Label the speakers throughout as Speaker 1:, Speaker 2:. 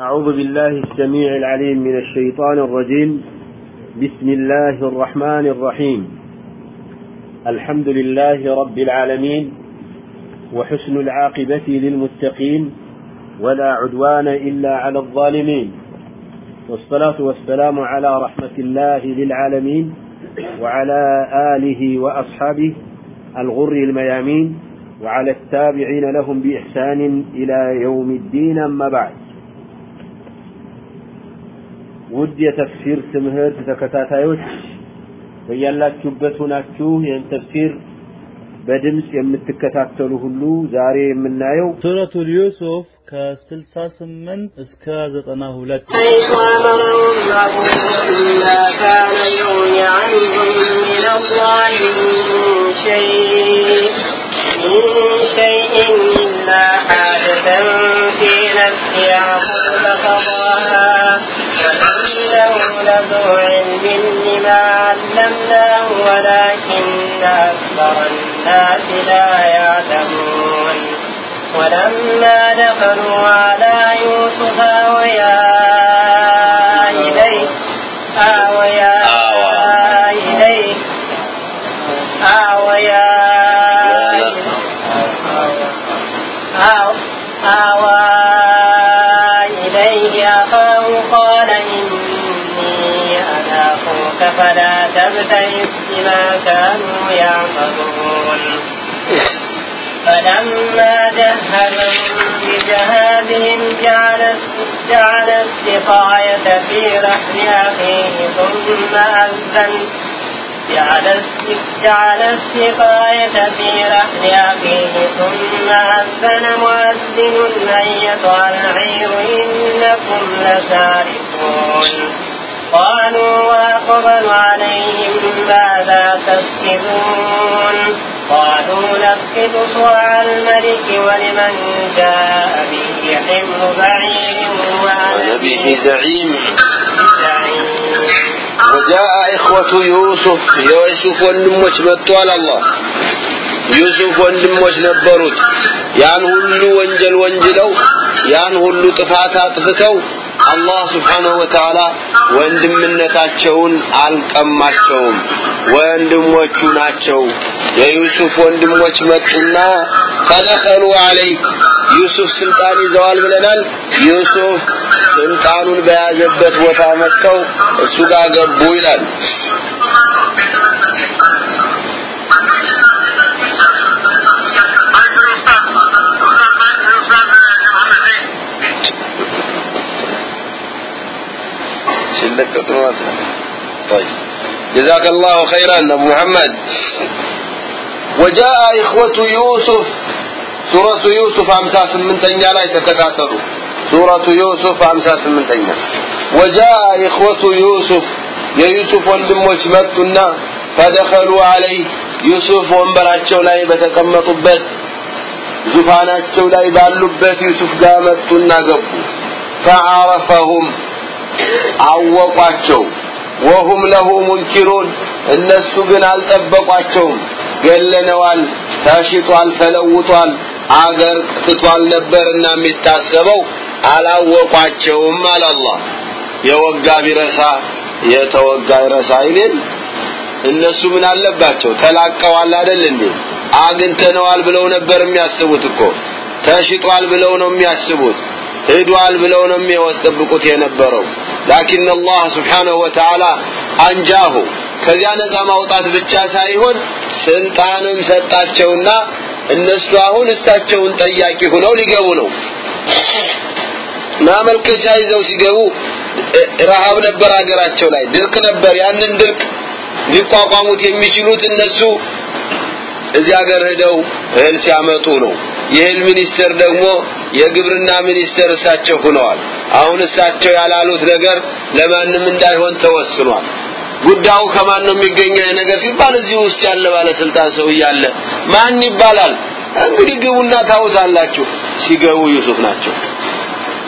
Speaker 1: أعوذ بالله السميع العليم من الشيطان الرجيم. بسم الله الرحمن الرحيم. الحمد لله رب العالمين وحسن العاقبة للمتقين ولا عدوان إلا على الظالمين. والصلاة والسلام على رحمة الله للعالمين وعلى آله وأصحابه الغر الميامين وعلى التابعين لهم بإحسان إلى يوم الدين أما بعد. ውድ የተፍሲር ትምህርት ተከታታዮች በያላችሁበት ሆናችሁ ይህን ተፍሲር በድምፅ የምትከታተሉ ሁሉ ዛሬ የምናየው
Speaker 2: ሱረቱል ዩሱፍ ከ68 እስከ 92
Speaker 3: حيث أمرهم لذو علم لما علمناه ولكن أكثر الناس لا يعلمون. ولما دخلوا تبتئس بما كانوا يعملون. فلما جهزهم بجهازهم جعل جعل السقاية في رحل أخيه ثم أذن. جعل جعل السقاية في رحل أخيه ثم أذن مؤذن أيتها العير إنكم لسارقون. قالوا وأقبلوا عليهم ماذا تفقدون قالوا نفقد صواع الملك ولمن جاء به حمل بعير وأنا
Speaker 4: به زعيم
Speaker 3: زعيم
Speaker 4: وجاء إخوة يوسف يوسف ወንድሞች መጡ አለ አላህ ዩሱፍ ወንድሞች ነበሩት ያን ሁሉ ወንጀል ወንጅለው ያን ሁሉ ጥፋት አጥፍተው አላህ ስብሓንሁ ወተዓላ ወንድምነታቸውን አልቀማቸውም። ወንድሞቹ ናቸው። የዩሱፍ ወንድሞች መጡና ፈደኸሉ አለይ ዩሱፍ ስልጣን ይዘዋል ብለናል። ዩሱፍ ስልጣኑን በያዘበት ቦታ መጥተው እሱ ጋር ገቡ ይላል شلتك طول طيب. جزاك الله خيرا أبو محمد. وجاء إخوة يوسف. سورة يوسف أمساس من تنجا لا يتكاتلوا سورة يوسف أمساس من تنجا وجاء إخوة يوسف. يا يوسف وندموش مكنا فدخلوا عليه. يوسف وانبراتشو الشولاي بتكمة طبت زفانات الشولاي يبالوا يوسف قامت تنا قبو فعرفهم አወቋቸው። ወሁም ለሁ ሙንኪሩን እነሱ ግን አልጠበቋቸውም። ገለነዋል ተሽጧል ተለውጧል። አገር ትቷል ነበርና የሚታሰበው አላወቋቸውም አለ አላህ። የወጋ ቢረሳ የተወጋ ይረሳ ይሌል። እነሱ ምን አለባቸው? ተላቀዋል አይደል እንዴ? አግኝተነዋል ብለው ነበር የሚያስቡት እኮ። ተሽጧል ብለው ነው የሚያስቡት ሄዷል ብለው ነው የሚወስጠብቁት የነበረው። ላኪን አላህ ስብሓንሁ ወተዓላ አንጃሁ። ከዚያ ነፃ ማውጣት ብቻ ሳይሆን ስልጣንም ሰጣቸውና እነሱ አሁን እሳቸውን ጠያቂ ሆነው ሊገቡ ነው። ማመልከቻ ይዘው ሲገቡ ረሃብ ነበር ሀገራቸው ላይ። ድርቅ ነበር። ያንን ድርቅ ሊቋቋሙት የሚችሉት እነሱ እዚህ ሀገር ሄደው እህል ሲያመጡ ነው። የእህል ሚኒስቴር ደግሞ የግብርና ሚኒስቴር እሳቸው ሆነዋል አሁን እሳቸው ያላሉት ነገር ለማንም እንዳይሆን ተወስኗል። ጉዳዩ ከማን ነው የሚገኘው? ነገር ሲባል እዚህ ውስጥ ያለ ባለስልጣን ሰው እያለ ማን ይባላል? እንግዲህ ግቡና ታውታላችሁ ሲገቡ ዩሱፍ ናቸው።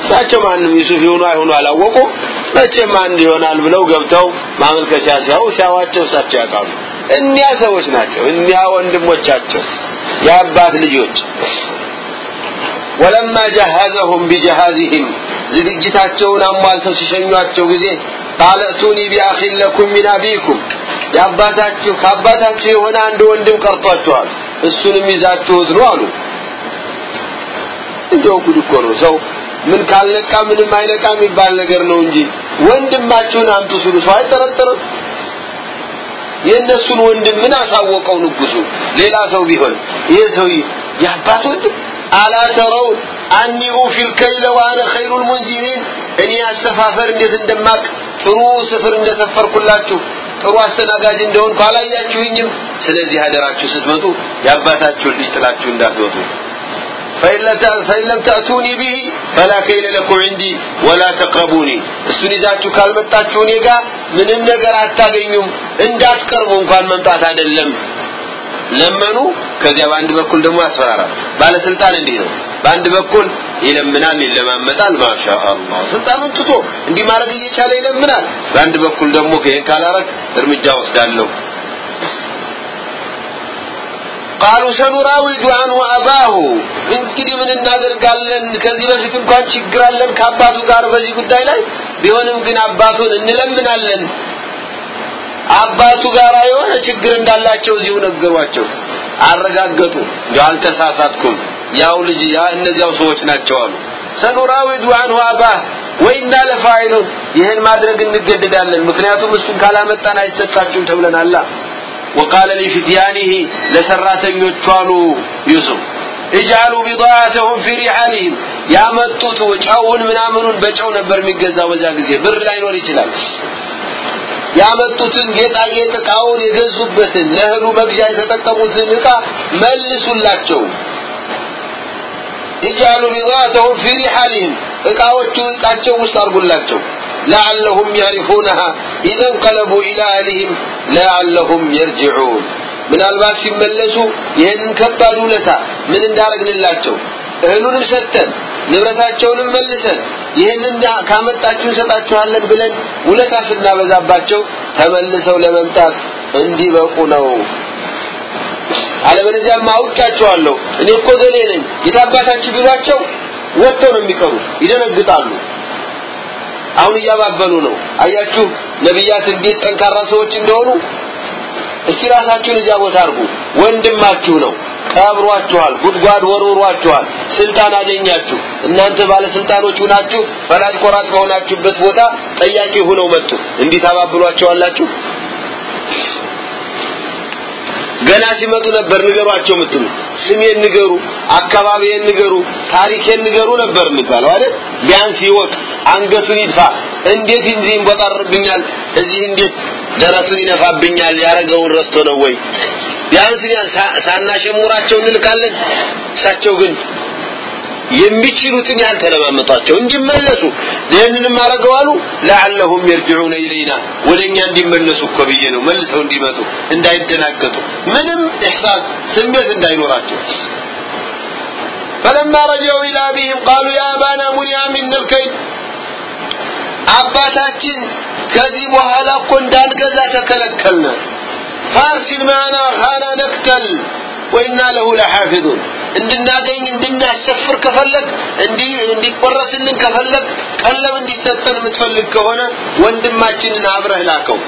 Speaker 4: እሳቸው ማንም ዩሱፍ ይሆኑ አይሆኑ አላወቁ መቼም አንድ ይሆናል ብለው ገብተው ማመልከቻ ሲያው ሲያዋቸው እሳቸው ያውቃሉ። እኒያ ሰዎች ናቸው እኒያ ወንድሞቻቸው የአባት ልጆች ወለማ ጀሃዘሁም ቢጀሃዚህም ዝግጅታቸውን አሟልተው ሲሸኟቸው ጊዜ ቃለ እቱኒ ቢአኺን ለኩም ሚን አቢኩም የአባታችሁ ከአባታችሁ የሆነ አንድ ወንድም ቀርቷችኋል እሱንም ይዛችሁት ነው አሉ። እንደው ጉድ እኮ ነው ሰው ምን ካልነቃ ምንም አይነቃ የሚባል ነገር ነው እንጂ ወንድማችሁን አምጡ ሲሉ ሰው አይጠረጠርም። የእነሱን ወንድም ምን አሳወቀው ንጉሱ ሌላ ሰው ቢሆን ይህ ሰውዬ የአባት ወንድም አላ ተረውን አኒ ኡፊል ከይለ ዋነ ኸይሩል ሙንዚሪን እኔ አሰፋፈር እንዴት እንደማቅ ጥሩ ስፍር እንደሰፈርኩላችሁ ጥሩ አስተናጋጅ እንደሆንኩ አላያችሁኝም ስለዚህ አደራችሁ ስትመጡ የአባታችሁን ልጅ ጥላችሁ እንዳትመጡ فإن لم تأتوني به فلا كيل لكم عندي ولا تقربوني እሱን ይዛችሁ ካልመጣችሁ እኔ ጋር ምንም ነገር አታገኙም እንዳትቀርቡ እንኳን መምጣት አይደለም ለመኑ። ከዚያ በአንድ በኩል ደግሞ ያስፈራራል። ባለስልጣን እንዲህ ነው። በአንድ በኩል ይለምናል ይለማመጣል። ማሻአላህ። ስልጣኑን ትቶ እንዲህ ማድረግ እየቻለ ይለምናል። በአንድ በኩል ደግሞ ይሄን ካላረግ እርምጃ ወስዳለሁ ቃሉ ሰኑራዊዱ አንሁ አባሁ። እንግዲህ ምን እናደርጋለን? ከዚህ በፊት እንኳን ችግር አለን ከአባቱ ጋር በዚህ ጉዳይ ላይ? ቢሆንም ግን አባቱን እንለምናለን አባቱ ጋራ የሆነ ችግር እንዳላቸው እዚሁ ነገሯቸው። አረጋገጡ። እንደው አልተሳሳትኩም። ያው ልጅ ያ እነዚያው ሰዎች ናቸው አሉ። ሰኑራዊዱ አንሁ አባ ወይና ለፋይሉ ይህን ማድረግ እንገደዳለን። ምክንያቱም እሱን ካላመጣን አይሰጣችሁም ተብለናላ وقال لفتيانه لسراتኞቹ አሉ ዩሱፍ። اجعلوا بضاعتهم في رحالهم ያመጡት ጨውን ምናምኑን በጨው ነበር የሚገዛው በዛ ጊዜ። ብር ላይኖር ይችላል። ያመጡትን ጌጣጌጥ እቃውን የገዙበትን ለእህሉ መግዣ የተጠቀሙትን እቃ መልሱላቸው። ይጃሉ ቢዛተሁም ፊ ሪሓሊህም ዕቃዎቹ ዕቃቸው ውስጥ አድርጉላቸው። ለአለሁም ያሪፉነሃ ኢዘ እንቀለቡ ኢላ አህሊህም ለአለሁም የርጅዑን። ምናልባት ሲመለሱ ይህንን ከባድ ውለታ ምን እንዳረግንላቸው እህሉንም ሰጥተን ንብረታቸውንም መልሰን ይህንን ካመጣችሁ እንሰጣችኋለን ብለን ውለታ ስናበዛባቸው ተመልሰው ለመምጣት እንዲበቁ ነው። አለበለዚያማ አውቃቸዋለሁ እኔ እኮ ገሌ ነኝ። የታባታችሁ ቢሏቸው ወጥተው ነው የሚቀሩት ይደነግጣሉ። አሁን እያባበሉ ነው። አያችሁ ነቢያት እንዴት ጠንካራ ሰዎች እንደሆኑ እስቲ ራሳችሁን እዚያ ቦታ አድርጉ። ወንድማችሁ ነው። ቀብሯችኋል ጉድጓድ ወርውሯችኋል። ስልጣን አገኛችሁ። እናንተ ባለስልጣኖች ሁናችሁ ፈላጭ ቆራጭ በሆናችሁበት ቦታ ጠያቂ ሁነው መጡ። እንዲህ ታባብሏቸዋላችሁ ገና ሲመጡ ነበር ንገሯቸው የምትሉ። ስሜን ንገሩ አካባቢዬን ንገሩ ታሪኬን ንገሩ ነበር የሚባለው አይደል? ቢያንስ ይወቅ አንገቱን ይድፋ እንዴት እንዲህ ይንቆጣርብኛል እዚህ እንዴት ደረቱን ይነፋብኛል? ያረገውን ረስቶ ነው ወይ? ቢያንስ ሳናሸሙራቸው እንልካለን? እሳቸው ግን የሚችሉትን ያልተለማመጧቸው እንዲመለሱ ይህንንም አረገዋሉ ለዓለሁም የርጅዑነ ኢለይና ወደኛ እንዲመለሱ እኮ ብዬ ነው መልሰው እንዲመጡ እንዳይደናገጡ ምንም ኢሕሳስ ስሜት እንዳይኖራቸው فلما رجعوا إلى أبيهم قالوا يا أبانا منع منا الكيل አባታችን ከዚህ በኋላ እኮ እንዳንገዛ ተከለከልነ فارسل معنا أخانا نقتل وإنا له لحافظون እንድናገኝ እንድናሰፍር ከፈለግ እንዲህ እንዲቆረስልን ከፈለግ ቀለም እንዲሰጠን የምትፈልግ ከሆነ ወንድማችንን አብረህ ላከው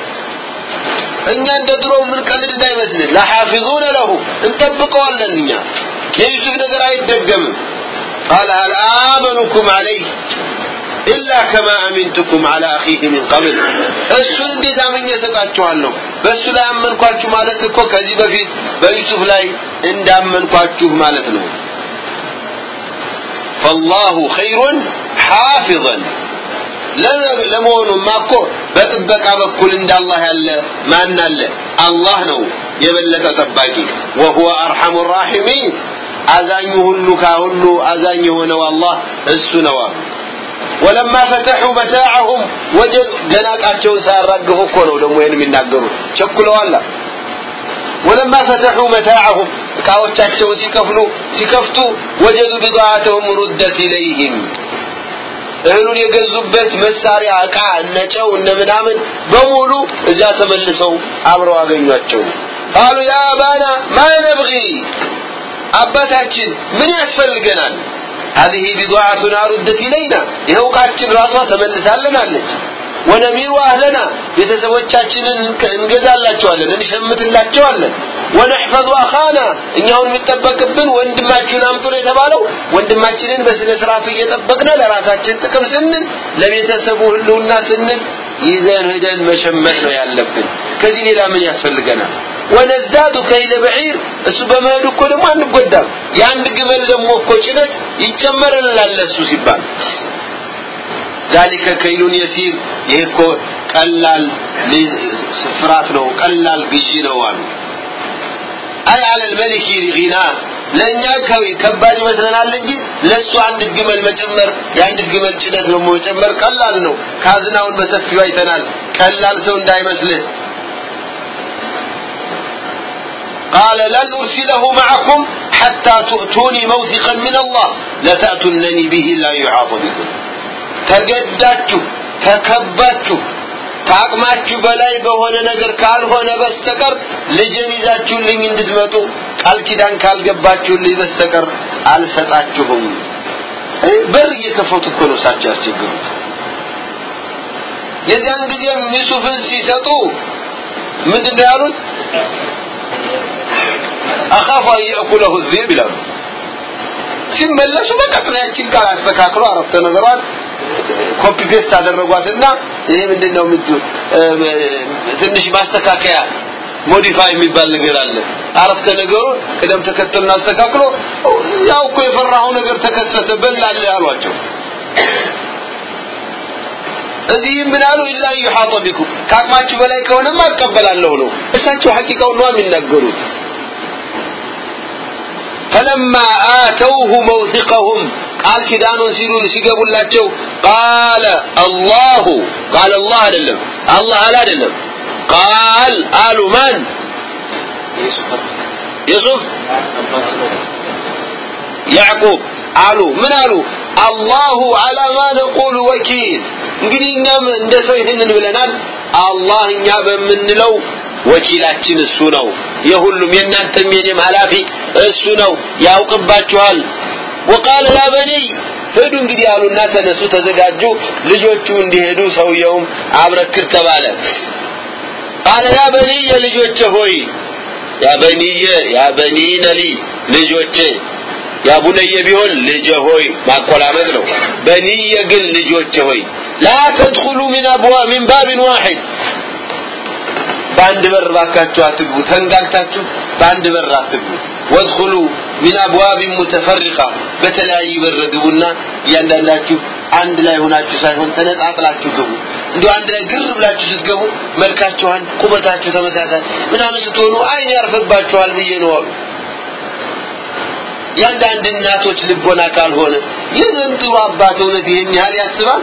Speaker 4: እኛ እንደ ድሮ ምን ቀልድ እንዳይመስልህ ለሐፊዙነ ለሁ እንጠብቀዋለን እኛ የዩሱፍ ነገር አይደገምም قال هل آمنكم عليه ኢላ ከማ አሚንቱኩም አላ አኺህ ሚን ቀብል እሱን እንዴት አምኜ ሰጣችኋለሁ በእሱ ላይ አመንኳችሁ ማለት እኮ ከዚህ በፊት በዩሱፍ ላይ እንዳመንኳችሁ ማለት ነው። ፈላሁ ኸይሩን ሓፊظን ለመሆኑ እኮ በጥበቃ በኩል እንዳላህ ያለ ማን አለ? አላህ ነው የበለጠ ጠባቂ። ወሁወ አርሐሙ ራሒሚን። አዛኙ ሁሉ ካሁሉ አዛኝ የሆነው አላህ እሱ ነው ወለማ ፈተሑ መታዓሁም ወጀድ ገና ዕቃቸውን ሳያራግፉ እኮ ነው ደግሞ ይህን የሚናገሩት። ቸኩለዋላ። ወለማ ፈተሑ መታዓሁም እቃዎቻቸውን ሲከፍሉ ሲከፍቱ ወጀዱ ቢضዓተሁም ሩደት ኢለይህም እህሉን የገዙበት መሳሪያ እቃ እነጨው እነ ምናምን በሙሉ እዛ ተመልሰው አብረው አገኟቸው። ቃሉ ያ አባና ማ ነብጊ አባታችን ምን ያስፈልገናል? هذه بضاعتنا ردت إلينا ይኸው ዕቃችን ራሷ ተመልሳልናለች ወነሚሩ አህለና ቤተሰቦቻችንን እንገዛላቸዋለን እንሸምትላቸዋለን ወነሕፈዙ አኻና እኛውን የሚጠበቅብን ወንድማችሁን አምጡ ነው የተባለው ወንድማችንን በስነ ስርዓቱ እየጠበቅነ ለራሳችን ጥቅም ስንል ለቤተሰቡ ህልውና ስንል ይዘን ሄደን መሸመት ነው ያለብን ከዚህ ሌላ ምን ያስፈልገናል ወነዛዱ ከይለ በዒር እሱ በመሄዱ እኮ ደግሞ አንጎዳም የአንድ ግመል ደግሞ እኮ ጭነት ይጨመርልናል እሱ ሲባል ذلك كيل يسير ይሄኮ ቀላል ስፍራት ነው ቀላል ግዢ ነው አሉ አይ على الملك غنى ለኛ ከባድ ይመስለናል እንጂ ለሱ አንድ ግመል መጨመር የአንድ ግመል ጭነት ነው መጨመር ቀላል ነው ካዝናውን በሰፊው አይተናል ቀላል ሰው እንዳይመስልህ قال لن أرسله معكم حتى تؤتوني موثقا من الله لتأتونني به لا يحاط بكم ተገዳችሁ ተከባችሁ ከአቅማችሁ በላይ በሆነ ነገር ካልሆነ በስተቀር ልጅን ይዛችሁልኝ እንድትመጡ ቃል ኪዳን ካልገባችሁልኝ በስተቀር አልሰጣችሁም በር እየከፈቱ እኮ ነው እሳቸው ያስቸግሩት የዚያን ጊዜም ዩሱፍን ሲሰጡ ምንድን ነው ያሉት أخاف أن يأكله الذئب ይላሉ። ሲመለሱ በቀጥታ ያችን ቃል አስተካክሎ አረፍተ ነገሯን copy paste አደረጓትና ይሄ ምንድነው ትንሽ ማስተካከያ modify የሚባል ነገር አለ። አረፍተ ነገሩ ቅደም ተከተሉን አስተካክሎ ያው እኮ የፈራው ነገር ተከሰተ በላለ ያሏቸው እዚህም ምን አሉ? ኢላ ይሐط ቢኩም በላይ ከሆነማ አቀበላለሁ ነው። እሳቸው ሐቂቃውን ነው የሚናገሩት ፈለማ አተውሁ መውሲቀሁም ቃል ኪዳኑን ሲሉ ሲገቡላቸው ቃለ አላሁ ቃል አላህ አይደለም አላህ አለ አይደለም። ቃል አሉ ማን? ዩሱፍ ያዕቁብ አሉ። ምን አሉ? አላሁ አላማ ማ ነቁሉ ወኪል። እንግዲህ እኛም እንደ ሰው ይህንን ብለናል። አላህ እኛ በምንለው ወኪላችን እሱ ነው። የሁሉም የእናንተም የኔም ኃላፊ እሱ ነው፣ ያውቅባችኋል። ወቃለ ያ በነይ እንግዲህ አሉና ተነሱ፣ ተዘጋጁ። ልጆቹ እንዲሄዱ ሰውየውም አብረክር ተባለ። ቃለ ያ ልጆቼ ሆይ ያ በኒየ ያ ልጆቼ ያ ቢሆን ልጄ ሆይ ማቆላመጥ ነው። በኒየ ግን ልጆቼ ሆይ ላ ተድኹሉ ሚን አብዋ ሚን ባብን ዋሒድ በአንድ በር ባካችሁ አትግቡ ተንጋግታችሁ በአንድ በር አትግቡ። ወድኹሉ ሚን አብዋብ ሙተፈሪቃ በተለያዩ በር ግቡና እያንዳንዳችሁ አንድ ላይ ሆናችሁ ሳይሆን ተነጣጥላችሁ ግቡ። እንዲሁ አንድ ላይ ግር ብላችሁ ስትገቡ መልካችሁ አንድ ቁመታችሁ ተመሳሳይ ምናምን ስትሆኑ አይን ያርፍባችኋል ብዬ ነው አሉ የአንዳንድ እናቶች ልቦና ካልሆነ ይህን ጥሩ አባት እውነት ይህን ያህል ያስባል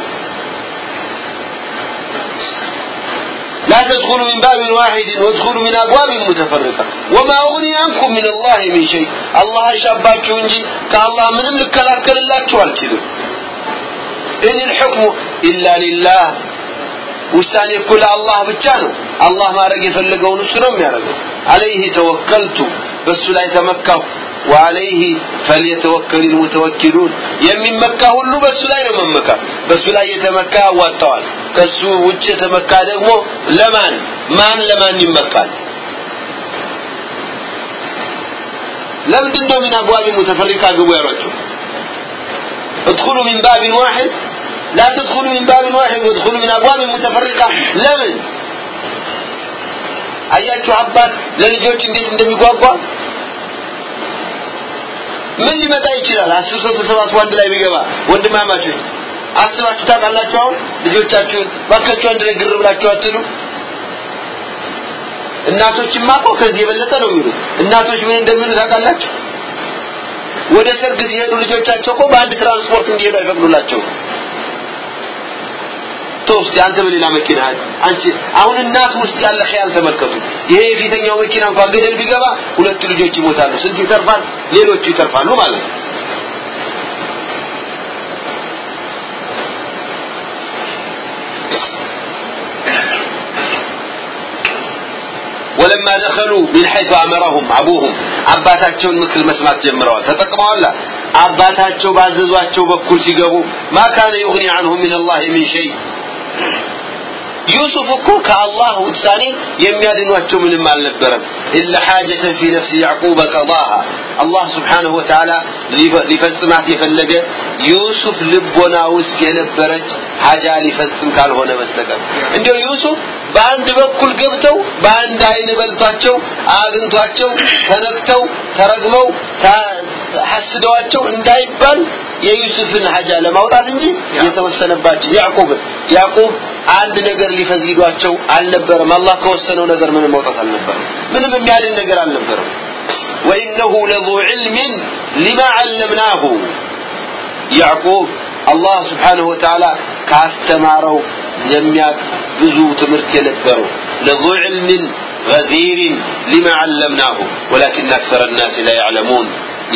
Speaker 4: لا تدخلوا من باب واحد وادخلوا من أبواب متفرقة وما أغني عنكم من الله من شيء الله شاباك ونجي كالله من أملك كلاكل الله توالتلو إن الحكم إلا لله ውሳኔ እኮ ለአላህ ብቻ ነው አላህ ማድረግ የፈለገውን እሱ ነው የሚያደርገው አለይህ ተወከልቱ በእሱ ላይ ተመካሁ وعليه فليتوكل المتوكلون የሚመካ ሁሉ በሱ ላይ ነው መመካ በሱ ላይ የተመካ ያዋጣዋል ከሱ ውጭ የተመካ ደግሞ ለማን ማን ለማን ይመካል ለምንድን ነው ምን አብዋብ ሙተፈሪቃ ግቡ ያሏቸው ادخلوا من باب واحد لا تدخلوا من باب واحد وادخلوا من ابواب متفرقه ለምን አያችሁ አባት ለልጆች እንዴት እንደሚጓጓ ምን ሊመጣ ይችላል? አስር ሰው ተሰባስቦ አንድ ላይ ቢገባ ወንድማማቾች አስባችሁ ታውቃላችሁ አሁን? ልጆቻችሁን ባካችሁ አንድ ላይ ግር ብላችሁ አትሉ እናቶችማ እኮ ከዚህ የበለጠ ነው የሚሉት። እናቶች ምን እንደሚሉ ታውቃላችሁ? ወደ ሰርግ ሲሄዱ ልጆቻቸው እኮ በአንድ ትራንስፖርት እንዲሄዱ አይፈቅዱላቸው ቶስ አንተ በሌላ መኪና አንቺ አሁን እናት ውስጥ ያለ ኸያል ተመልከቱ ይሄ የፊተኛው መኪና እንኳን ገደል ቢገባ ሁለቱ ልጆች ይሞታሉ ስንት ይተርፋል ሌሎቹ ይተርፋሉ ማለት ነው ولما دخلوا من حيث امرهم ابوهم አባታቸውን ምክር መስማት ጀምረዋል ተጠቅመዋል አባታቸው ባዘዟቸው በኩል ሲገቡ ما كان يغني عنهم من الله من شيء ዩሱፍ እኮ ከአላህ ውሳኔ የሚያድኗቸው ምንም አልነበረም። ኢላ ሐጀተን ፊ ነፍሲ ያዕቁበ ቀዳሃ አላህ ስብሓንሁ ወተዓላ ሊፈጽማት የፈለገ ዩሱፍ ልቦና ውስጥ የነበረች ሀጃ ሊፈጽም ካልሆነ በስተቀር። እንዲሁ ዩሱፍ በአንድ በኩል ገብተው በአንድ አይን በልቷቸው አግኝቷቸው ተነክተው ተረግመው ሐስደዋቸው እንዳይባል የዩሱፍን ሀጃ ለማውጣት እንጂ የተወሰነባቸው ያዕቁብ ያዕቁብ አንድ ነገር ሊፈዚዷቸው አልነበረም አላህ ከወሰነው ነገር ምንም መውጣት አልነበረም ምንም የሚያድን ነገር አልነበረም وإنه لذو علم لما علمناه يعقوب الله سبحانه وتعالى كاستمارو يمياك بزو تمرت ينبرو لذو علم غزير لما علمناه ولكن أكثر الناس لا يعلمون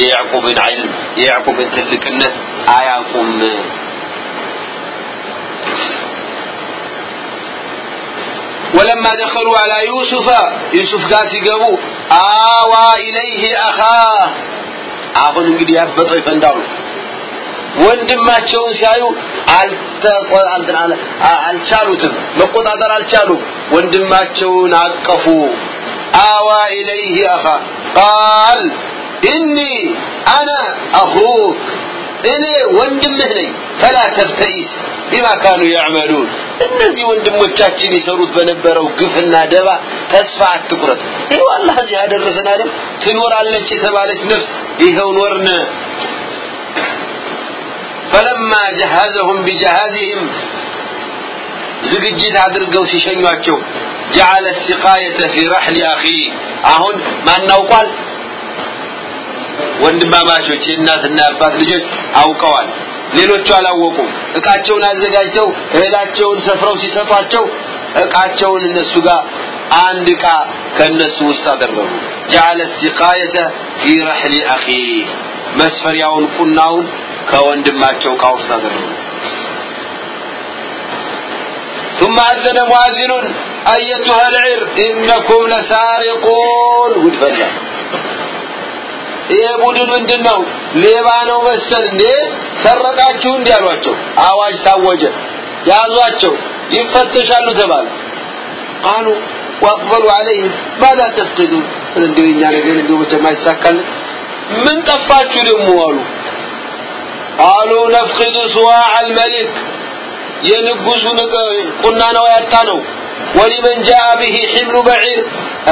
Speaker 4: يا يعقوب علم يا يعقوب تلكنه آياكم ولما دخلوا على يوسف يوسف قال سيقبوا آوى إليه أخاه አሁን እንግዲህ ያበጠው ይፈንዳው ወንድማቸውን ሲያዩ አልቻሉትም። መቆጣጠር አልቻሉም። ወንድማቸውን አቀፉ። አዋ ኢለይህ አኻ ቃል ኢኒ አና አኹክ እኔ ወንድምህ ነኝ። ፈላ ተብተኢስ ቢማ ካኑ ያዕመሉን. እነዚህ ወንድሞቻችን ይሰሩት በነበረው ግፍና ደባ ተስፋ አትቁረጥ። ይኸው አላህ እዚህ ያደረሰን አይደል ትኖራለች የተባለች ነፍስ ይኸው ኖርን ፈለማ ጀሃዘሁም ቢጀሃዝህም ዝግጅት አድርገው ሲሸኟቸው ጀዓለ ሲቃየተ ፊ ረሕሊ አኺ። አሁን ማናውቋል ወንድማማቾች የእናትና የአባት ልጆች አውቀዋል። ሌሎቹ አላወቁም። እቃቸውን አዘጋጅተው እህላቸውን ሰፍረው ሲሰጧቸው እቃቸውን እነሱ ጋር አንድ እቃ ከነሱ ውስጥ አደረጉ። ጀዓለ ሲቃየተ ፊ ረሕሊ አኺ። መስፈሪያውን ቁናውን ከወንድማቸው እቃ ውስጥ አደረጉ ثم أذن مؤذن أيتها العر إنكم لسارقون ودفلا ይሄ ቡድን ምንድን ነው ሌባ ነው መሰል እንዴ ሰረቃችሁ እንዲ አሏቸው አዋጅ ታወጀ ያዟቸው ይፈተሻሉ ተባለ ቃሉ واقبلوا عليهم ماذا تفقدون እንደው እኛ ነገር እንደው መቼም አይሳካልን ምን ጠፋችሁ ደግሞ አሉ ቃሉ ነፍኺዱ ስዋዕ አልመሊክ የንጉሱን ቁና ነው ያጣ ነው ወሊመን ጃአ ብሂ ሒብሉ በዒር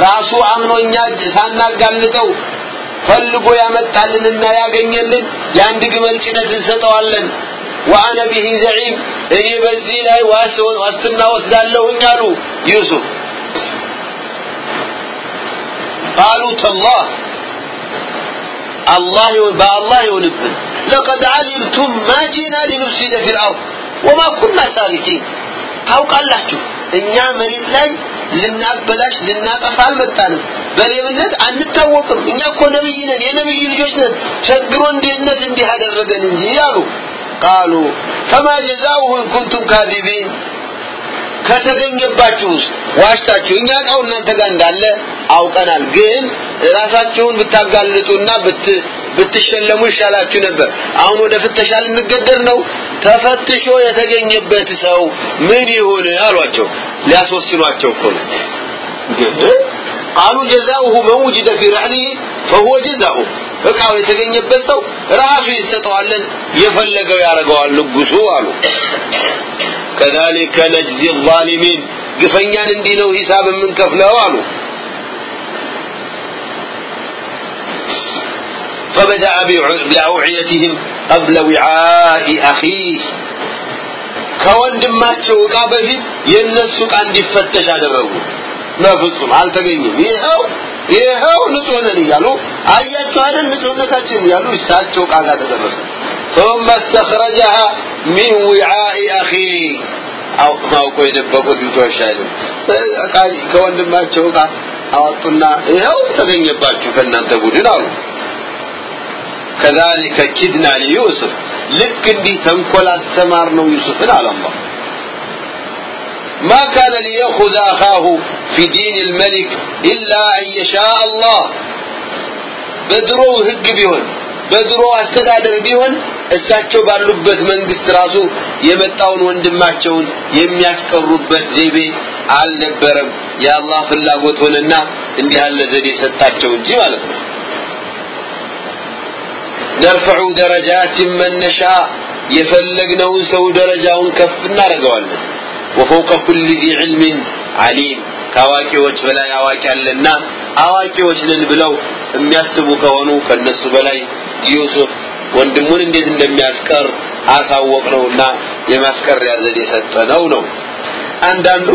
Speaker 4: ራሱ አምኖ እኛ እጅ ሳናጋልጠው ፈልጎ ያመጣልንና ያገኘልን የአንድ ግመል ጭነት እንሰጠዋለን። ወአነ ብሂ ዘዒም እኔ በዚህ ላይ ዋስትና ወስዳለሁኝ አሉ ዩሱፍ። ቃሉ ተላህ አላህ በአላህ ይሁንብን ለቀድ ዓሊምቱም ማ ጂና ሊኑፍሲደ ፊ ልአርድ ወማ ኩና ሳሪቂን ታውቃላችሁ እኛ መሬት ላይ ልናበላሽ ልናጠፋ አልመጣንም በሌብነት አንታወቅም እኛ እኮ ነብይ ነን የነብይ ልጆች ነን ቸግሮን ድህነት እንዲህ አደረገን እንጂ አሉ ቃሉ فما جزاؤه إن كنتم كاذبين ከተገኘባችሁስ ዋሽታችሁ እኛ እቃው እናንተ ጋር እንዳለ አውቀናል። ግን ራሳችሁን ብታጋልጡና ብትሸለሙ ይሻላችሁ ነበር። አሁን ወደ ፍተሻ ልንገደር ነው። ተፈትሾ የተገኘበት ሰው ምን ይሁን አሏቸው። ሊያስወስኗቸው እኮ ነው قالوا جزاؤه من وجد في رحله فهو جزاؤه እቃው የተገኘበት ሰው ራሱ ይሰጠዋለን የፈለገው ያደርገዋል ንጉሱ አሉ كذلك نجزي الظالمين ግፈኛን እንዲህ ነው ሂሳብ የምንከፍለው አሉ فبدأ بأوعيتهم قبل وعاء أخيه ከወንድማቸው እቃ በፊት የነሱ እቃ እንዲፈተሽ አደረጉ በፍጹም አልተገኘም ይኸው ይኸው ንጹህ ነን እያሉ አያቸው አይደል ንጹህነታችን እያሉ እሳቸው እቃ ጋር ተደረሰ ثم استخرجها من وعاء أخيه አው ማውቆ የደበቁት ልጆች አይደል ከወንድማቸው እቃ አወጡና ይኸው ተገኘባችሁ ከእናንተ ቡድን አሉ كذلك كدنا ليوسف ልክ እንዲህ ተንኮል አስተማር ነው ዩሱፍን አለ አላህ ما كان ليأخذ أخاه في دين الملك إلا أن يشاء الله بدرو هق بيون በድሮ አስተዳደር ቢሆን እሳቸው ባሉበት መንግስት ራሱ የመጣውን ወንድማቸውን የሚያስቀሩበት ዘይቤ አልነበረም የአላህ ፍላጎት ሆነና እንዲህ ያለ ዘዴ ሰጣቸው እንጂ ማለት ነው ነርፈዑ ደረጃት መን ነሻ የፈለግነውን ሰው ደረጃውን ከፍ እናደርገዋለን ወፈውቀ ኩል ዚ ዕልምን ዓሊም። ከአዋቂዎች በላይ አዋቂ አለና አዋቂዎች ነን ብለው የሚያስቡ ከሆኑ ከነሱ በላይ ዩሱፍ ወንድሙን እንዴት እንደሚያስቀር አሳወቅ ነውና የማስቀሪያ ዘዴ ሰጠነው ነው። አንዳንዱ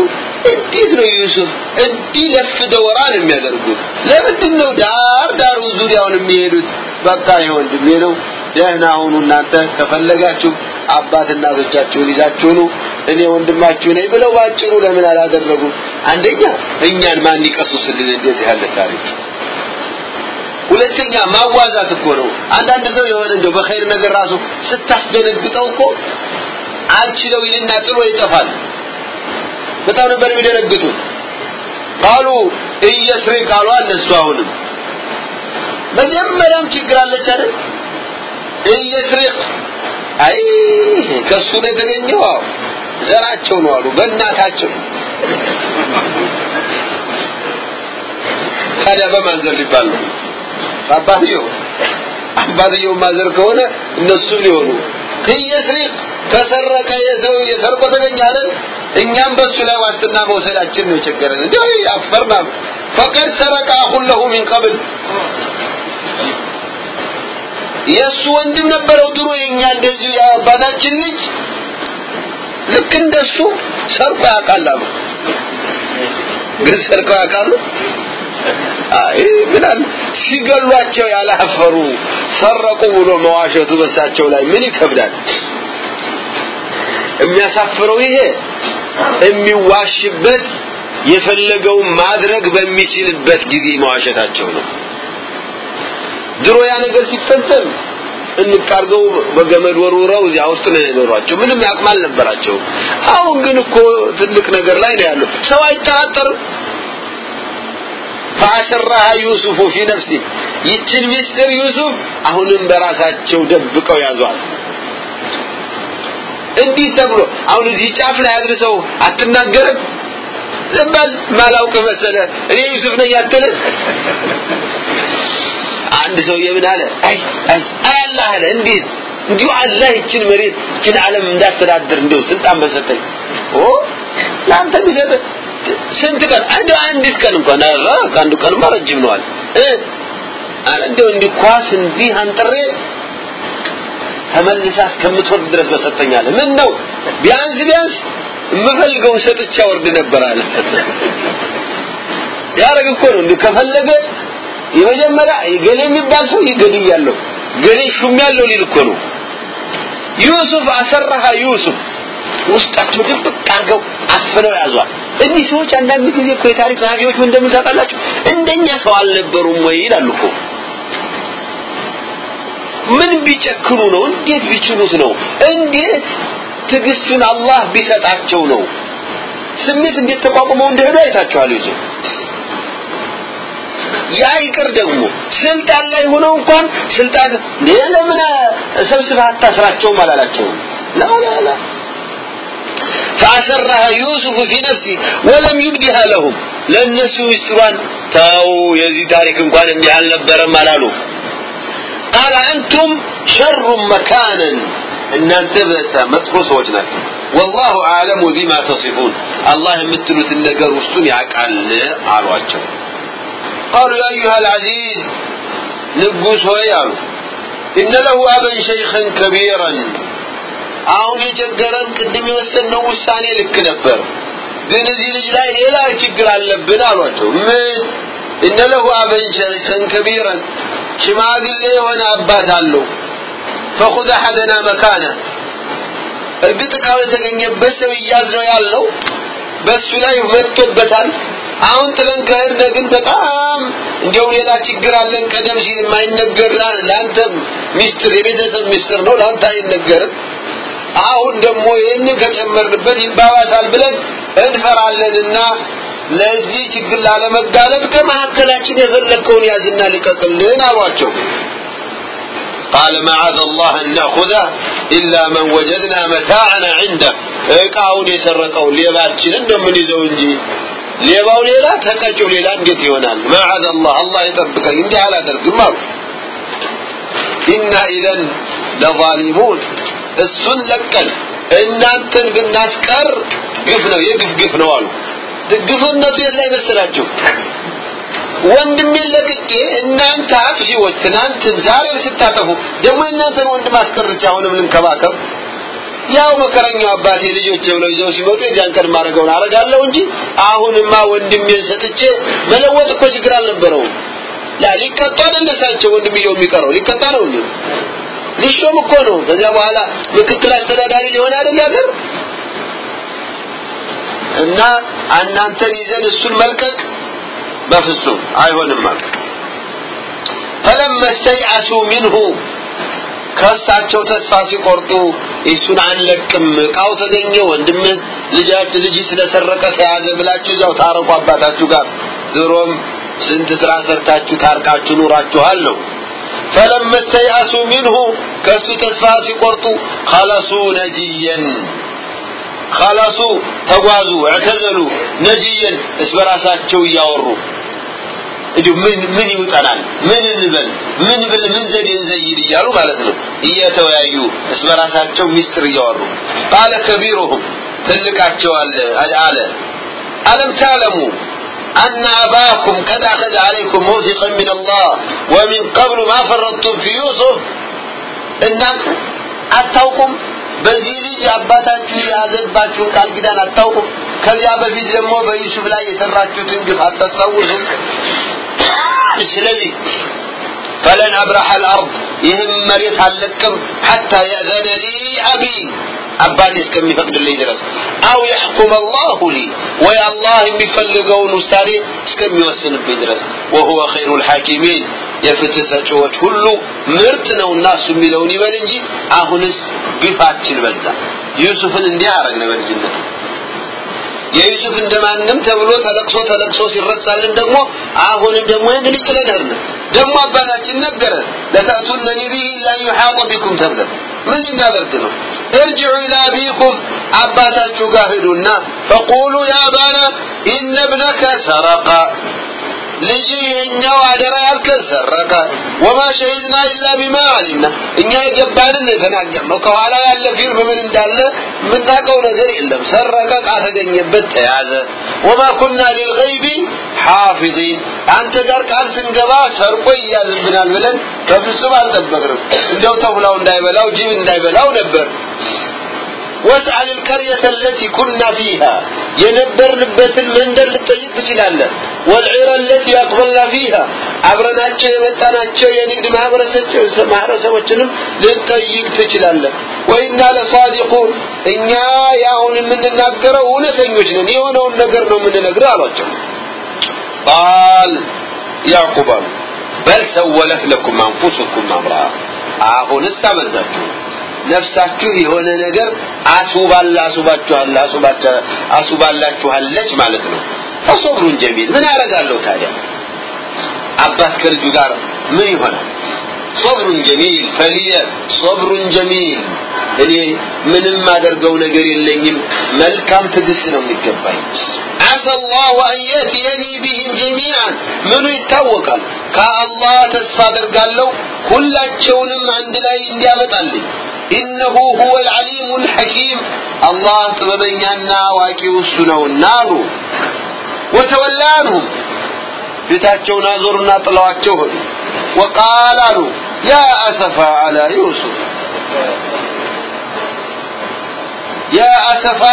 Speaker 4: እንዴት ነው ዩሱፍ እንዲህ ለፍደው ነው የሚያደርጉት? ለምንድን ነው ዳር ዳሩ ዙሪያውን የሚሄዱት? በቃ ይሄ ወንድሜ ነው ደህና ሁኑ እናንተ ከፈለጋችሁ አባት እናቶቻችሁን ይዛችሁ እኔ ወንድማችሁ ነኝ ብለው ባጭሩ ለምን አላደረጉ አንደኛ እኛን ማን ይቀሱስልን? እንደዚህ ያለ ታሪክ። ሁለተኛ ማዋዛት እኮ ነው። አንዳንድ ሰው የሆነ እንደው በኸይር ነገር ራሱ ስታስደነግጠው እኮ አልችለው ይልና ጥሎ ይጠፋል። በጣም ነበር የሚደነግጡ ቃሉ እየስሪ ቃሉ እነሱ አሁንም። መጀመሪያም ችግር አለች አይደል እየስሪቅ አይ ከሱ ነው የተገኘው። ዘራቸው ነው አሉ በእናታቸው። ታዲያ በማን ዘር ሊባል ነው? አባትየው አባትየው ማዘር ከሆነ እነሱ ሊሆኑ። እየስሪቅ ከሰረቀ የሰው የሰርቆ አይደል? እኛም በሱ ላይ ዋስትና መውሰዳችን ነው የቸገረን። እንዴ አፈርና ፈቀድ ሰረቀ አሁን ለሁ ሚን ቀብል የእሱ ወንድም ነበረው ድሮ የኛ እንደዚሁ የአባታችን ልጅ። ልክ እንደሱ ሰርቆ ያውቃል አሉ። ግን ሰርቆ ያውቃሉ? አይ ምናል ሲገሏቸው ያላፈሩ ሰረቁ ብሎ መዋሸቱ በሳቸው ላይ ምን ይከብዳል? የሚያሳፍረው ይሄ የሚዋሽበት የፈለገውን ማድረግ በሚችልበት ጊዜ መዋሸታቸው ነው ድሮ ያ ነገር ሲፈጸም እንቃርገው በገመድ ወርውረው እዚያ ውስጥ ነው የኖሯቸው ምንም ያቅም አልነበራቸው አሁን ግን እኮ ትልቅ ነገር ላይ ነው ያለው ሰው አይጠራጠርም فأسرها يوسف في نفسه ይችን ሚስጥር ዩሱፍ አሁንም በራሳቸው ደብቀው ያዟል እንዲህ ተብሎ አሁን እዚህ ጫፍ ላይ አድርሰው አትናገርም ዝም በል ማላውቅ መሰለ እኔ ዩሱፍ ነኝ አትልም አንድ ሰው የምን አለ? አይ አላህ አለ። እንዴት? እንዲሁ አላህ ይችን መሬት ይችን ዓለም እንዳስተዳድር እንደው ስልጣን በሰጠኝ። ኦ ለአንተ ቢሰጥ ስንት ቀን? አንድ አንዲት ቀን እንኳን አረ ከአንዱ ቀን ረጅም እ አረ እንደው እንዲህ ኳስ እንዲህ አንጥሬ ተመልሳ እስከምትወርድ ድረስ በሰጠኛለ ምን ነው ቢያንስ ቢያንስ የምፈልገውን ሰጥቻ ወርድ ነበር አለ። ያረግ እኮ ነው። ከፈለገ የመጀመሪያ ገሌ የሚባል ሰው ይገድያለሁ ገሌ ሹም ያለው ሊል እኮ ነው። ዩሱፍ አሰራሃ ዩሱፍ ውስጣቸው ድብቅ አድርገው አፍነው ያዟል። እኒህ ሰዎች አንዳንድ ጊዜ እኮ የታሪክ ጸሐፊዎች ምን እንደምን ታውቃላችሁ? እንደኛ ሰው አልነበሩም ወይ ይላሉ እኮ። ምን ቢጨክኑ ነው? እንዴት ቢችሉት ነው? እንዴት ትዕግስቱን አላህ ቢሰጣቸው ነው? ስሜት እንዴት ተቋቁመው እንደሄዱ አይታችኋል ዩሱፍ ያ ይቅር ደግሞ ስልጣን ላይ ሆነው እንኳን ስልጣን ለምን ሰብስበህ አታስራቸውም አላላቸውም ላ ላ ላ فأسرها يوسف في نفسه ولم يبدها لهم ለእነሱ ሚስጥሯን ተው የዚህ ታሪክ እንኳን እንዲህ አልነበረም አላሉ ቃል አንቱም ሸሩ መካነን እናንተ መጥፎ ሰዎች ናቸው ወላሁ አዕለሙ ቢማ ተሲፉን አላህ የምትሉትን ነገር ውስጡን ያውቃል አሏቸው ቃሉ ያ አዩሃ አልዓዚዝ ንጉሥ ሆይ አሉ እነ ለሁ አበን ሸይኸን ከቢረን አሁን የቸገረን ቅድም የወሰንነው ውሳኔ ልክ ነበር ግን እዚህ ልጅ ላይ ሌላ ችግር አለብን አሏቸው ምን እነ ለሁ አበን ሸይኸን ከቢረን ሽማግሌ የሆነ አባት አለው ፈኹዝ አሐደና መካነ እርግጥ ዕቃው የተገኘበት ሰው እያዝ ነው ያለው በእሱ ላይ መጥቶበታል አሁን ጥለን ከሄድን ግን በጣም እንዲያው ሌላ ችግር አለን ቀደም ሲል የማይነገር ለአንተ ሚስጥር የቤተሰብ ሚስጥር ነው ለአንተ አይነገርም አሁን ደግሞ ይህንን ከጨመርንበት ይባባሳል ብለን እንፈራለንና ለዚህ ችግር ላለመጋለጥ ከመካከላችን የፈለግከውን ያዝና ልቀቅልን አሏቸው قال معاذ الله أن نأخذه إلا من وجدنا متاعنا عنده እቃውን የሰረቀው ሌባችንን ነው ምን ይዘው እንጂ ሌባው ሌላ ተቀጭው ሌላ እንዴት ይሆናል? ማዓዝ አላህ አላህ ይጠብቀኝ እንዲህ አላደርግም አሉ። ኢና ኢዘን ለዛሊሙን እሱን ለቀን እናንተን ብናስቀር ግፍ ነው የግፍ ግፍ ነው አሉ። ግፍነቱ የት ላይ መሰላችሁ ወንድሜን ለቅቄ እናንተ አጥፊዎች ትናንትም ዛሬም ስታጠፉ ደግሞ የእናንተን ወንድም አስቀርቼ አሁንም ልንከባከብ ያው መከረኛው አባቴ ልጆቼ ብለው ይዘው ሲመጡ የዚያን ቀን ማድረገውን አረጋለሁ እንጂ አሁንማ ወንድሜን ሰጥቼ መለወጥ እኮ ችግር አልነበረውም ላ ሊቀጡ አይደለ እሳቸው ወንድምየው የሚቀረው ሊቀጣ ነው እንዴ ሊሾም እኮ ነው ከዚያ በኋላ ምክትል አስተዳዳሪ ሊሆን አይደል ያገር እና እናንተን ይዘን እሱን መልቀቅ በፍጹም አይሆንም አሉ فلما استيأسوا منه ከእሳቸው ተስፋ ሲቆርጡ እሱን አንለቅም እቃው ተገኘ ወንድም ልጃች ልጅ ስለሰረቀ ተያዘ ብላችሁ እዛው ታረቁ አባታችሁ ጋር። ድሮም ስንት ስራ ሰርታችሁ ታርቃችሁ ኑራችኋል ነው። ፈለመ ስተይአሱ ሚንሁ ከእሱ ተስፋ ሲቆርጡ ከለሱ ነጅየን ከለሱ ተጓዙ ዕተዘሉ ነጅየን እስበራሳቸው እያወሩ እንዲሁ ምን ምን ይውጠናል ምን እንበል ምን ብል ምን ዘዴ እንዘይድ እያሉ ማለት ነው እየተወያዩ እስ በራሳቸው ሚስጥር እያወሩ ቃለ ከቢሩሁም ትልቃቸው አለ አለ አለም ታለሙ أن أباكم قد أخذ عليكم موثقا من الله ومن قبل ما فرطتم في يوسف እናንተ አታውቁም በዚህ ልጅ አባታችሁ የያዘባችሁን ቃል ኪዳን አታውቁም ከዚያ በፊት ደግሞ በዩሱፍ ላይ የሰራችሁትን ግፍ አታስታውሱም ስለዚህ ፈለን አብረሐ አልአርድ ይህም መሬት አልለቅም ሐታ የእዘነ ሊ አቢ። አባቴ እስከሚፈቅድልኝ ድረስ። አው የሕኩም አላሁ ሊ ወይ አላህ የሚፈልገውን ውሳኔ እስከሚወስንብኝ ድረስ። ወሁወ ኸይሩ ልሐኪሚን የፍትህ ሰጪዎች ሁሉ ምርጥ ነውና እሱ የሚለውን ይበል እንጂ አሁንስ ግፋችን በዛ። ዩሱፍን እንዲህ አረግነ በልጅነት የዩሱፍ እንደማንም ተብሎ ተለቅሶ ተለቅሶ ሲረሳልን ደግሞ አሁንም ደግሞ ልጅ ጥለን ደግሞ አባታችን ነገረ ለተእቱነኒ ቢሂ ላ ዩሓጠ ቢኩም ተብለን። ምን ልናደርግ ነው? እርጅዑ ኢላ አቢኩም አባታችሁ ጋር ሂዱና ፈቁሉ ያ አባና ኢነ ብነከ ሰረቀ ልጅ የኛው አደራ ያልከን ሰረቀ ወማ ሸሂድና ኢላ ቢማ አሊምና እኛ የገባንን የተናገርነው ከኋላ ያለ ፊርም ምን እንዳለ የምናውቀው ነገር የለም። ሰረቀ ቃ ተገኘበት ተያዘ። ወማ ኩና ሊልገይቢ ሓፊዚን። አንተ ጋር ቃል ስንገባ ሰርቆ ይያዝብናል ብለን በፍጹም አልጠበቅንም። እንደው ተኩላው እንዳይበላው ጅብ እንዳይበላው ነበር واسأل القرية التي كنا فيها የነበርንበትን መንደር ልጠይቅ ትችላለህ والعير التي أقبلنا فيها አብረናቸው የመጣናቸው የንግድ ማህበረሰቦችንም ልጠይቅ ትችላለህ ወይና ለሳዲቁን እኛ ያሁን የምንናገረው እውነተኞች ነን የሆነውን ነገር ነው የምንነግርህ አሏቸው ቃል ያዕቁብ አሉ በል ሰወለት ለኩም አንፉስኩም አምራ አሁንስ አበዛችሁ ነፍሳችሁ የሆነ ነገር አስውባላ አስውባችኋል አስውባላችኋለች ማለት ነው። ፈሶብሩን ጀሚል። ምን ያደርጋለሁ ታዲያ? አባት ከልጁ ጋር ምን ይሆናል? ሶብሩን ጀሚል ፈሊየ ሶብሩን ጀሚል። እኔ ምንም አደርገው ነገር የለኝም። መልካም ትዕግስት ነው የሚገባኝ። አሰ አላሁ አን የእትየኒ ጀሚዓን። ምኑ ይታወቃል? ከአላህ ተስፋ አደርጋለሁ። ሁላቸውንም አንድ ላይ እንዲያመጣልኝ ኢነሁ ሁወ ልዓሊሙ ልሐኪም አላህ ጥበበኛና አዋቂ እሱ ነውና አሉ ወተወላ አንሁም ፊታቸውን አዞሩና ጥለዋቸው ሆኑ ወቃል አሉ ያ አሰፋ አላ ዩሱፍ ያ አሰፋ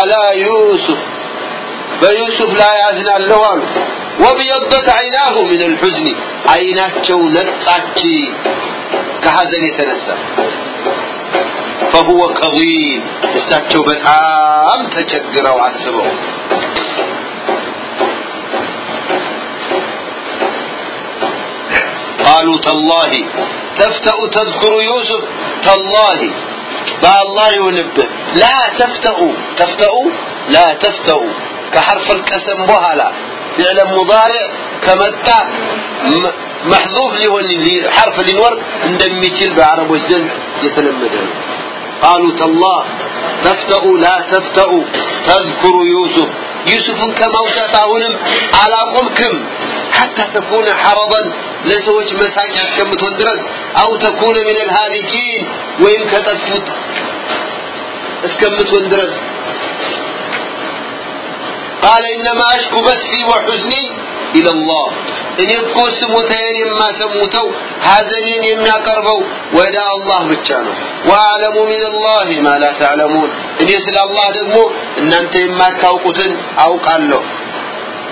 Speaker 4: አላ ዩሱፍ በዩሱፍ ላይ አዝናለሁ አሉ ወብየበት አይናሁ ምን ልሑዝኒ አይናቸው ነጣች ከሐዘን የተነሳ فهو كظيم እሳቸው በጣም ተቸግረው አስበው قالوا تالله تفتأ تذكر يوسف تالله بالله ينبه لا تفتأوا تفتأوا لا تفتأوا كحرف القسم بهلا فعل مضارع كمتى محذوف ሊሆን حرف ሊኖር እንደሚችል በአረቦች ዘንድ የተለመደ ነው قالوا تالله تفتأ لا تفتأ. تذكر يوسف. يوسفን ከማውጣት አሁንም አላቆምክም። حتى تكون حرضا ለሰዎች መሳቂያ እስከምትሆን ድረስ። አው ተኩነ من الهالكين ወይም ከጠፉት እስከምትሆን ድረስ። قال إنما أشكو بثي وحزني إلى الله. إن يبقوا سموتين ما سموتوا هزنين يمنا قربوا ودا الله بتشانو وأعلموا من الله ما لا تعلمون. إن يسل الله دمو إن أنت ما تاوقتن أو قالو.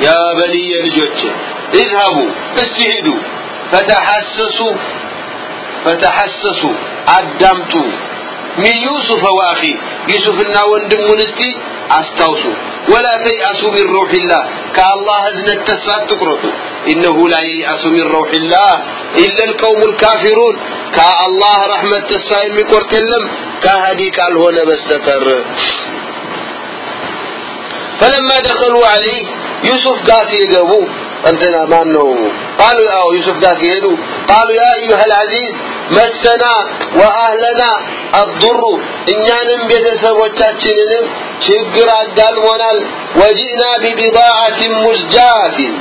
Speaker 4: يا بني الجوج اذهبوا استهدوا فتحسسوا فتحسسوا أدمتوا. ፈተሐሰሱ አዳምጡ ሚን ዩሱፈ ወአኺ? ዩሱፍና ወንድሙን እስቲ አስታውሱ። ولا تيأسوا من روح الله ከአላህ እዝነት ተስፋ አትቁረጡ። إنه لا ييأس من روح الله إلا القوم الكافرون ከአላህ ረሕመት ተስፋ የሚቆርጥ የለም። ከሃዲ ካልሆነ በስተቀር። فلما دخلوا عليه ዩሱፍ ጋር ሲገቡ እንትና ማን ነው ቃሉ አዎ ዩሱፍ ጋር ሲሄዱ ቃሉ ያ አዩሃ ልዓዚዝ መሰና ወአህለና አዱሩ እኛንም ቤተሰቦቻችንንም ችግር አጋጥሞናል። ወጂእና ቢቢዳዓትን ሙዝጃትን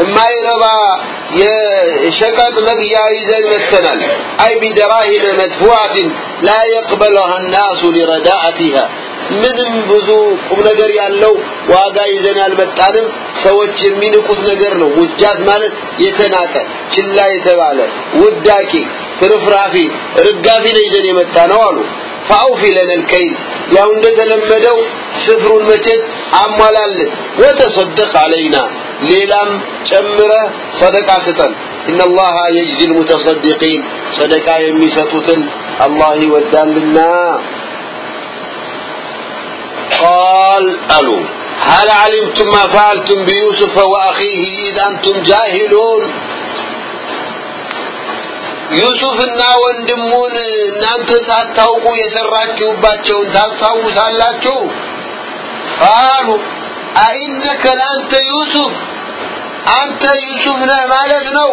Speaker 4: የማይረባ የሸቀጥ መግያ ይዘን መጥተናል። አይ ቢደራሂመ መድፉዓትን ላ የቅበለሃ ናሱ ሊረዳአቲሃ ምንም ብዙ ቁም ነገር ያለው ዋጋ ይዘን ያልመጣንም ሰዎች የሚንቁት ነገር ነው ሙስጃት ማለት የተናቀ ችላ የተባለ ውዳቂ ትርፍራፊ ርጋፊ ነው ይዘን የመጣ ነው አሉ ፋውፊ ለነ ልከይል ያው እንደተለመደው ስፍሩን መቼት አሟላልን ወተሰደቅ አለይና ሌላም ጨምረህ ሰደቃ ስጠን إن الله يجزي المتصدقين صدقا يميستوتن الله يودالنا قال ألو هل علمتم ما فعلتم بيوسف وأخيه إذ أنتم جاهلون ዩሱፍና ወንድሙን እናንተ ሳታውቁ የሰራችሁባቸውን ታስታውሳላችሁ ቃሉ አኢነከ ለአንተ ዩሱፍ አንተ ዩሱፍ ነህ ማለት ነው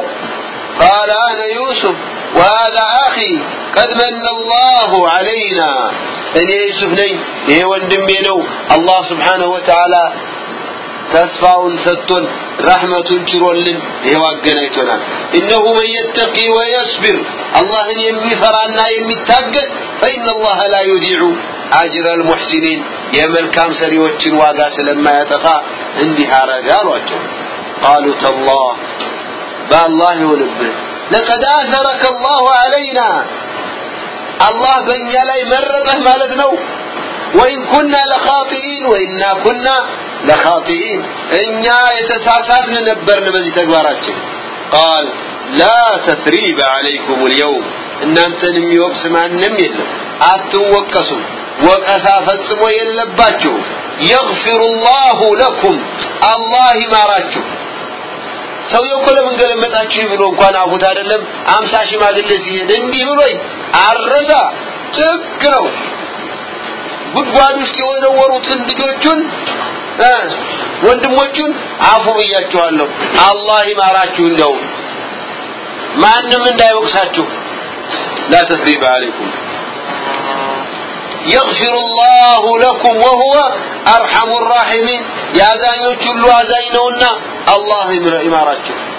Speaker 4: قال أنا يوسف وهذا أخي قد من الله علينا እኔ ዩሱፍ ነኝ ይሄ ወንድሜ ነው አላህ ስብሓንሁ ወተዓላ ተስፋውን ሰጥቶን ረሕመቱን ችሮልን ይሄው አገናኝቶናል እነሁ መን የተቂ ወየስቢር አላህን የሚፈራና የሚታገል ፈኢነ አላህ ላ ዩዲዑ አጅረ ልሙሕሲኒን የመልካም ሰሪዎችን ዋጋ ስለማያጠፋ እንዲህ አረገ አሏቸው ቃሉ ተላህ በአላህ ይሆንብህ ለቀድ አሰረከ አላሁ አለይና አላህ በእኛ ላይ መረጠህ ማለት ነው። ወይን ኩና ለኻጢኢን ወይና ኩና ለኻጢኢን። እኛ የተሳሳትን ነበርን በዚህ ተግባራችን። ቃል ላ ተትሪበ ዓለይኩም ልየውም እናንተን የሚወቅስ ማንም የለም። አትወቀሱም። ወቀሳ ፈጽሞ የለባችሁ የግፊሩ ላሁ ለኩም። አላህ ይማራችሁ ሰውየው እኮ ለምን ገለመጣችሁ ብሎ እንኳን አፉት አይደለም? አምሳ ሽማግሌ ሲሄድ እንዲህ ብሎኝ አረሳ ጭቅ ነው። ጉድጓድ ውስጥ የወረወሩትን ልጆቹን ወንድሞቹን አፉ ብያችኋለሁ። አላህ ይማራችሁ እንደው። ማንም እንዳይወቅሳችሁ። ላ ተስሪበ አለይኩም يغفر الله لكم وهو أرحم الراحمين. يا زانيو كل أزاينونا الله إماراتكم.